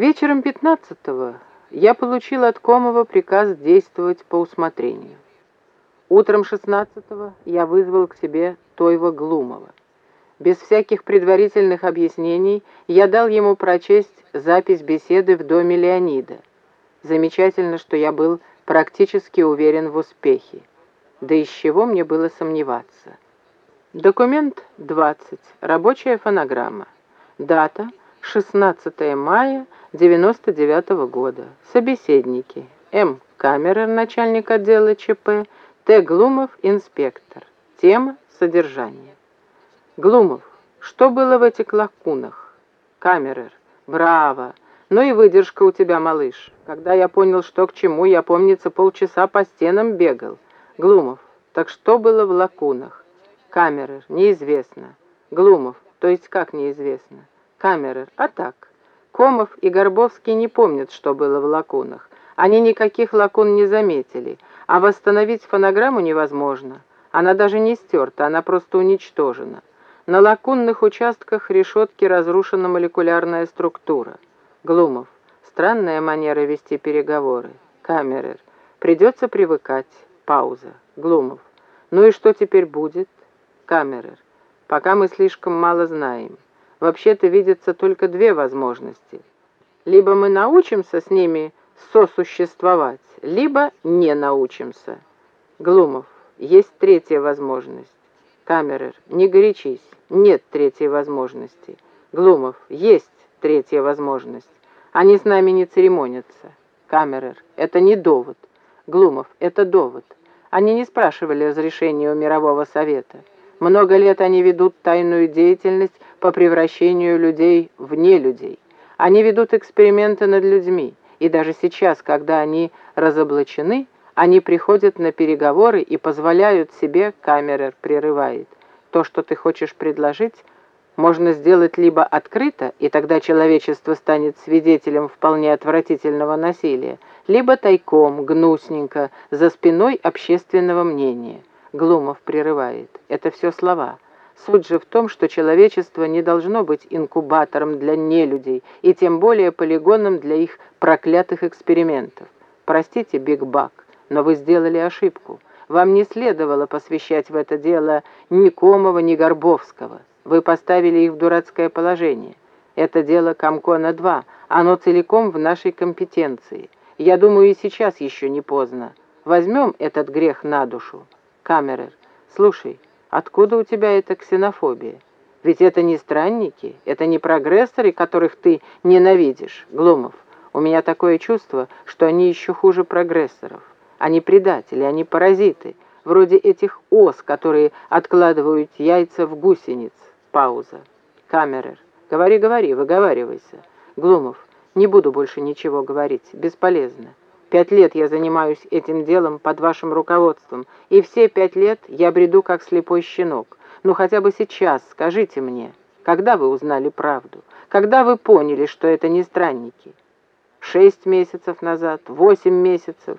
Вечером 15-го я получил от Комова приказ действовать по усмотрению. Утром 16-го я вызвал к себе Тойва Глумова. Без всяких предварительных объяснений я дал ему прочесть запись беседы в доме Леонида. Замечательно, что я был практически уверен в успехе. Да из чего мне было сомневаться? Документ 20. Рабочая фонограмма. Дата 16 мая 99 -го года. Собеседники. М. Камерер, начальник отдела ЧП. Т. Глумов, инспектор. Тема «Содержание». Глумов. Что было в этих лакунах? Камерер. Браво. Ну и выдержка у тебя, малыш. Когда я понял, что к чему, я, помнится, полчаса по стенам бегал. Глумов. Так что было в лакунах? Камерер. Неизвестно. Глумов. То есть как неизвестно? Камерер. А так. Комов и Горбовский не помнят, что было в лакунах. Они никаких лакун не заметили, а восстановить фонограмму невозможно. Она даже не стерта, она просто уничтожена. На лакунных участках решетки разрушена молекулярная структура. Глумов. Странная манера вести переговоры. Камерер. Придется привыкать. Пауза. Глумов. Ну и что теперь будет? Камерер. Пока мы слишком мало знаем. Вообще-то видятся только две возможности. Либо мы научимся с ними сосуществовать, либо не научимся. Глумов. Есть третья возможность. Камерер. Не горячись. Нет третьей возможности. Глумов. Есть третья возможность. Они с нами не церемонятся. Камерер. Это не довод. Глумов. Это довод. Они не спрашивали разрешения у Мирового Совета. Много лет они ведут тайную деятельность по превращению людей в нелюдей. Они ведут эксперименты над людьми, и даже сейчас, когда они разоблачены, они приходят на переговоры и позволяют себе, камерер прерывает, то, что ты хочешь предложить, можно сделать либо открыто, и тогда человечество станет свидетелем вполне отвратительного насилия, либо тайком, гнусненько, за спиной общественного мнения. Глумов прерывает. Это все слова. Суть же в том, что человечество не должно быть инкубатором для нелюдей, и тем более полигоном для их проклятых экспериментов. Простите, Биг Бак, но вы сделали ошибку. Вам не следовало посвящать в это дело ни Комова, ни Горбовского. Вы поставили их в дурацкое положение. Это дело Комкона-2, оно целиком в нашей компетенции. Я думаю, и сейчас еще не поздно. Возьмем этот грех на душу. Камерер, слушай, откуда у тебя эта ксенофобия? Ведь это не странники, это не прогрессоры, которых ты ненавидишь, Глумов. У меня такое чувство, что они еще хуже прогрессоров. Они предатели, они паразиты, вроде этих ос, которые откладывают яйца в гусениц. Пауза. Камерер. Говори, говори, выговаривайся. Глумов. Не буду больше ничего говорить, бесполезно. Пять лет я занимаюсь этим делом под вашим руководством, и все пять лет я бреду как слепой щенок. Ну хотя бы сейчас скажите мне, когда вы узнали правду? Когда вы поняли, что это не странники? Шесть месяцев назад, восемь месяцев?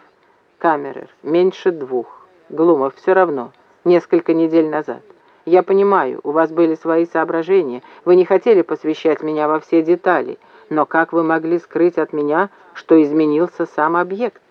Камерер, меньше двух. Глумов, все равно, несколько недель назад. Я понимаю, у вас были свои соображения, вы не хотели посвящать меня во все детали, но как вы могли скрыть от меня, что изменился сам объект?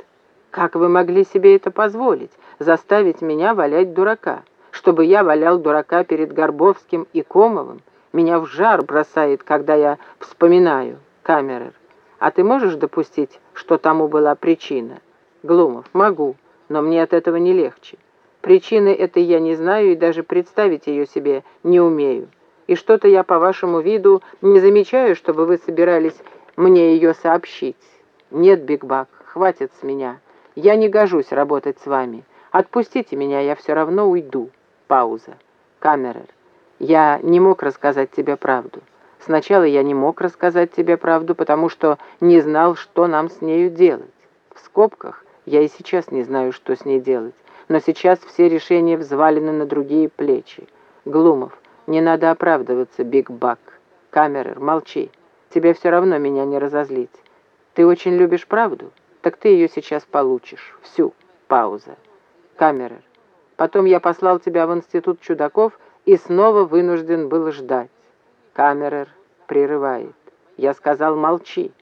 Как вы могли себе это позволить, заставить меня валять дурака? Чтобы я валял дурака перед Горбовским и Комовым? Меня в жар бросает, когда я вспоминаю. Камерер, а ты можешь допустить, что тому была причина? Глумов, могу, но мне от этого не легче. Причины этой я не знаю и даже представить ее себе не умею и что-то я по вашему виду не замечаю, чтобы вы собирались мне ее сообщить. Нет, Бигбак, хватит с меня. Я не гожусь работать с вами. Отпустите меня, я все равно уйду. Пауза. Камерер. Я не мог рассказать тебе правду. Сначала я не мог рассказать тебе правду, потому что не знал, что нам с нею делать. В скобках я и сейчас не знаю, что с ней делать. Но сейчас все решения взвалены на другие плечи. Глумов. Не надо оправдываться, Биг Бак. Камерер, молчи. Тебе все равно меня не разозлить. Ты очень любишь правду? Так ты ее сейчас получишь. Всю. Пауза. Камерер. Потом я послал тебя в институт чудаков и снова вынужден был ждать. Камерер прерывает. Я сказал, молчи.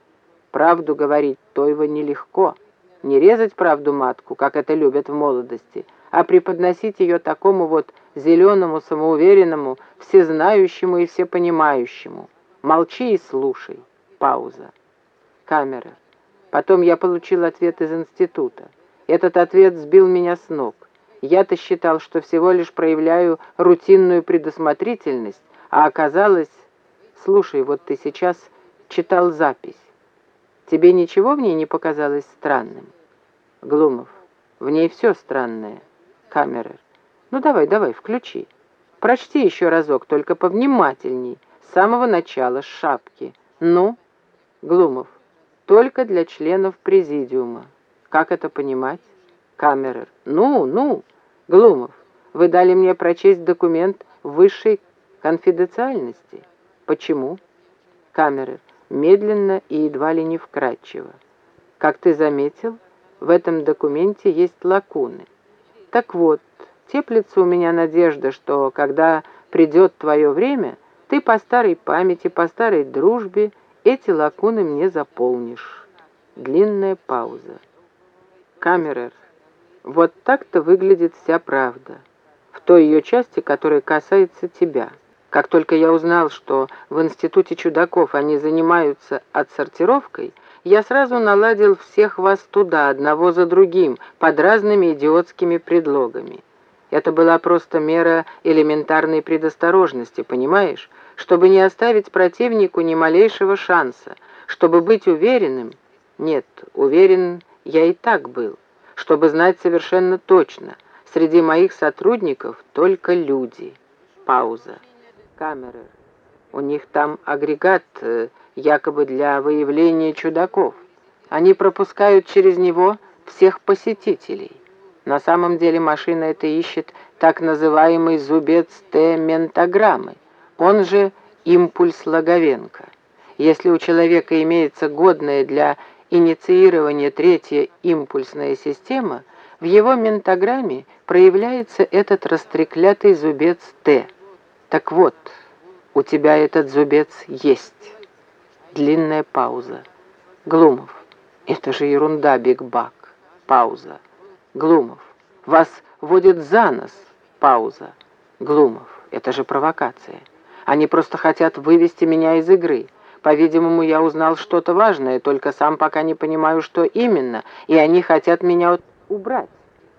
Правду говорить Тойва нелегко. Не резать правду матку, как это любят в молодости, а преподносить ее такому вот зеленому, самоуверенному, всезнающему и всепонимающему. Молчи и слушай. Пауза. Камера. Потом я получил ответ из института. Этот ответ сбил меня с ног. Я-то считал, что всего лишь проявляю рутинную предусмотрительность, а оказалось... Слушай, вот ты сейчас читал запись. Тебе ничего в ней не показалось странным? Глумов. В ней все странное. Камеры. Ну давай, давай, включи. Прочти еще разок, только повнимательней. С самого начала, с шапки. Ну? Глумов. Только для членов президиума. Как это понимать? Камерер. Ну, ну. Глумов. Вы дали мне прочесть документ высшей конфиденциальности. Почему? Камерер медленно и едва ли не вкрадчиво. Как ты заметил, в этом документе есть лакуны. Так вот, теплится у меня надежда, что когда придет твое время, ты по старой памяти, по старой дружбе эти лакуны мне заполнишь. Длинная пауза. Камерер. Вот так-то выглядит вся правда. В той ее части, которая касается тебя. Как только я узнал, что в Институте чудаков они занимаются отсортировкой, я сразу наладил всех вас туда, одного за другим, под разными идиотскими предлогами. Это была просто мера элементарной предосторожности, понимаешь? Чтобы не оставить противнику ни малейшего шанса, чтобы быть уверенным... Нет, уверен я и так был. Чтобы знать совершенно точно, среди моих сотрудников только люди. Пауза камеры. У них там агрегат, э, якобы для выявления чудаков. Они пропускают через него всех посетителей. На самом деле машина эта ищет так называемый зубец Т-ментограммы, он же импульс Логовенко. Если у человека имеется годная для инициирования третья импульсная система, в его ментограмме проявляется этот растреклятый зубец Т – так вот, у тебя этот зубец есть. Длинная пауза. Глумов. Это же ерунда, Биг Бак. Пауза. Глумов. Вас водят за нос. Пауза. Глумов. Это же провокация. Они просто хотят вывести меня из игры. По-видимому, я узнал что-то важное, только сам пока не понимаю, что именно, и они хотят меня убрать.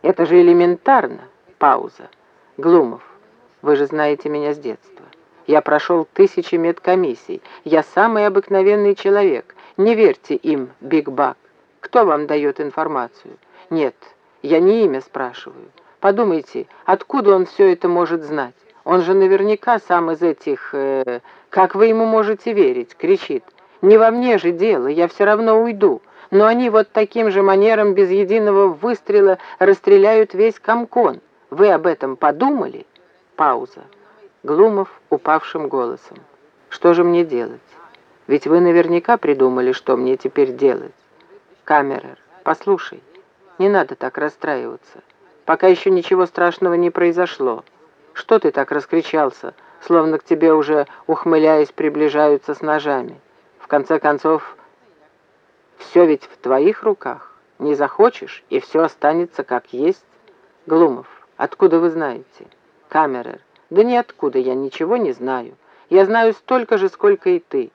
Это же элементарно. Пауза. Глумов. Вы же знаете меня с детства. Я прошел тысячи медкомиссий. Я самый обыкновенный человек. Не верьте им, Биг Бак. Кто вам дает информацию? Нет, я не имя спрашиваю. Подумайте, откуда он все это может знать? Он же наверняка сам из этих... Э, как вы ему можете верить? Кричит. Не во мне же дело, я все равно уйду. Но они вот таким же манером без единого выстрела расстреляют весь комкон. Вы об этом подумали? Пауза. Глумов упавшим голосом. «Что же мне делать? Ведь вы наверняка придумали, что мне теперь делать. Камерер, послушай, не надо так расстраиваться. Пока еще ничего страшного не произошло. Что ты так раскричался, словно к тебе уже, ухмыляясь, приближаются с ножами? В конце концов, все ведь в твоих руках. Не захочешь, и все останется как есть. Глумов, откуда вы знаете?» Камерер. Да ниоткуда я ничего не знаю. Я знаю столько же, сколько и ты.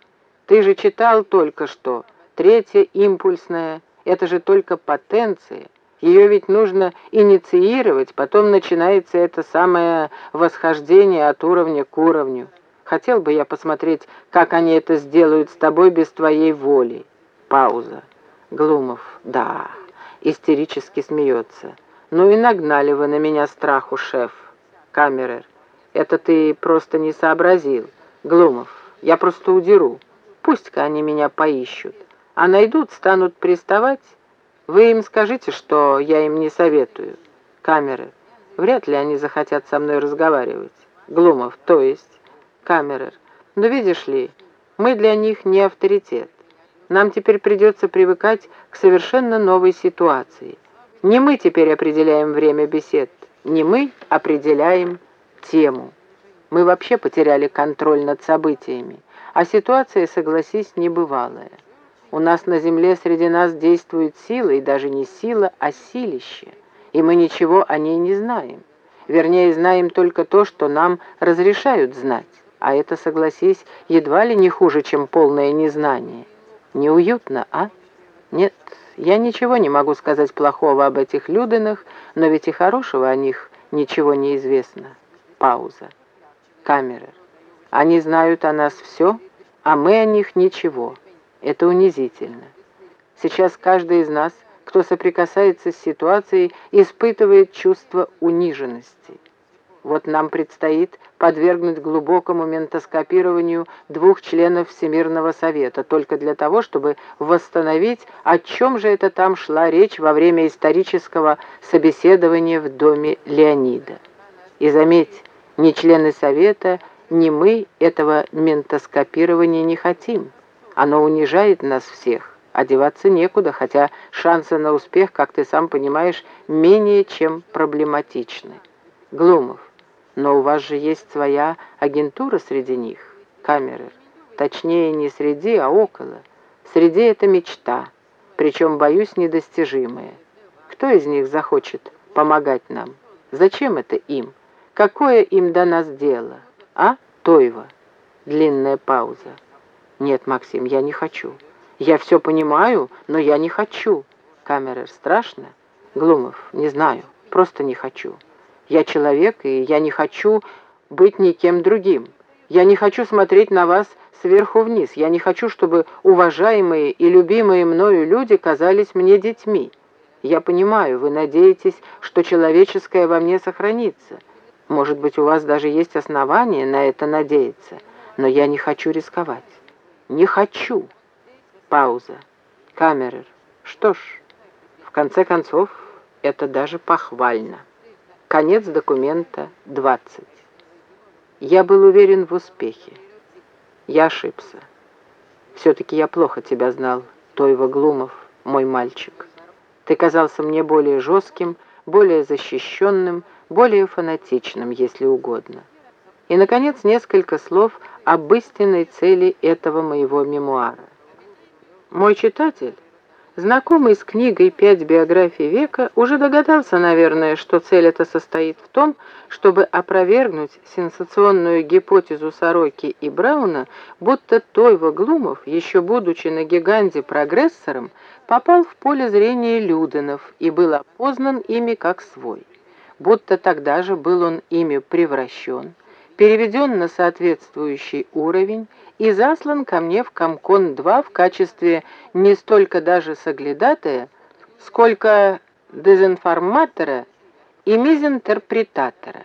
Ты же читал только что. Третья импульсная. Это же только потенция. Ее ведь нужно инициировать, потом начинается это самое восхождение от уровня к уровню. Хотел бы я посмотреть, как они это сделают с тобой без твоей воли. Пауза. Глумов. Да. Истерически смеется. Ну и нагнали вы на меня страху, шеф. Камерер. Это ты просто не сообразил. Глумов. Я просто удеру. Пусть-ка они меня поищут. А найдут, станут приставать. Вы им скажите, что я им не советую. Камеры. Вряд ли они захотят со мной разговаривать. Глумов. То есть. Камерер. Но видишь ли, мы для них не авторитет. Нам теперь придется привыкать к совершенно новой ситуации. Не мы теперь определяем время бесед, не мы определяем тему. Мы вообще потеряли контроль над событиями, а ситуация, согласись, небывалая. У нас на земле среди нас действует сила, и даже не сила, а силище, и мы ничего о ней не знаем. Вернее, знаем только то, что нам разрешают знать, а это, согласись, едва ли не хуже, чем полное незнание. Неуютно, а? Нет, я ничего не могу сказать плохого об этих Люденах, но ведь и хорошего о них ничего не известно. Пауза. Камерер. Они знают о нас все, а мы о них ничего. Это унизительно. Сейчас каждый из нас, кто соприкасается с ситуацией, испытывает чувство униженности. Вот нам предстоит подвергнуть глубокому ментоскопированию двух членов Всемирного Совета, только для того, чтобы восстановить, о чем же это там шла речь во время исторического собеседования в доме Леонида. И заметь, ни члены Совета, ни мы этого ментоскопирования не хотим. Оно унижает нас всех. Одеваться некуда, хотя шансы на успех, как ты сам понимаешь, менее чем проблематичны. Глумов, но у вас же есть своя агентура среди них, камеры. Точнее, не среди, а около. Среди это мечта, причем, боюсь, недостижимая. Кто из них захочет помогать нам? Зачем это им? Какое им до нас дело? А, Тойва? Длинная пауза. Нет, Максим, я не хочу. Я все понимаю, но я не хочу. Камерер, страшно? Глумов, не знаю, просто не хочу. Я человек, и я не хочу быть никем другим. Я не хочу смотреть на вас сверху вниз. Я не хочу, чтобы уважаемые и любимые мною люди казались мне детьми. Я понимаю, вы надеетесь, что человеческое во мне сохранится. Может быть, у вас даже есть основания на это надеяться, но я не хочу рисковать. Не хочу. Пауза. Камерер. Что ж, в конце концов, это даже похвально. Конец документа 20. Я был уверен в успехе. Я ошибся. Все-таки я плохо тебя знал, Тойва Глумов, мой мальчик. Ты казался мне более жестким, более защищенным, более фанатичным, если угодно. И, наконец, несколько слов об истинной цели этого моего мемуара. Мой читатель Знакомый с книгой «Пять биографий века» уже догадался, наверное, что цель эта состоит в том, чтобы опровергнуть сенсационную гипотезу Сороки и Брауна, будто Тойва Глумов, еще будучи на гиганте прогрессором, попал в поле зрения Люденов и был опознан ими как свой. Будто тогда же был он ими превращен, переведен на соответствующий уровень и заслан ко мне в Комкон-2 в качестве не столько даже соглядатая, сколько дезинформатора и мизинтерпретатора.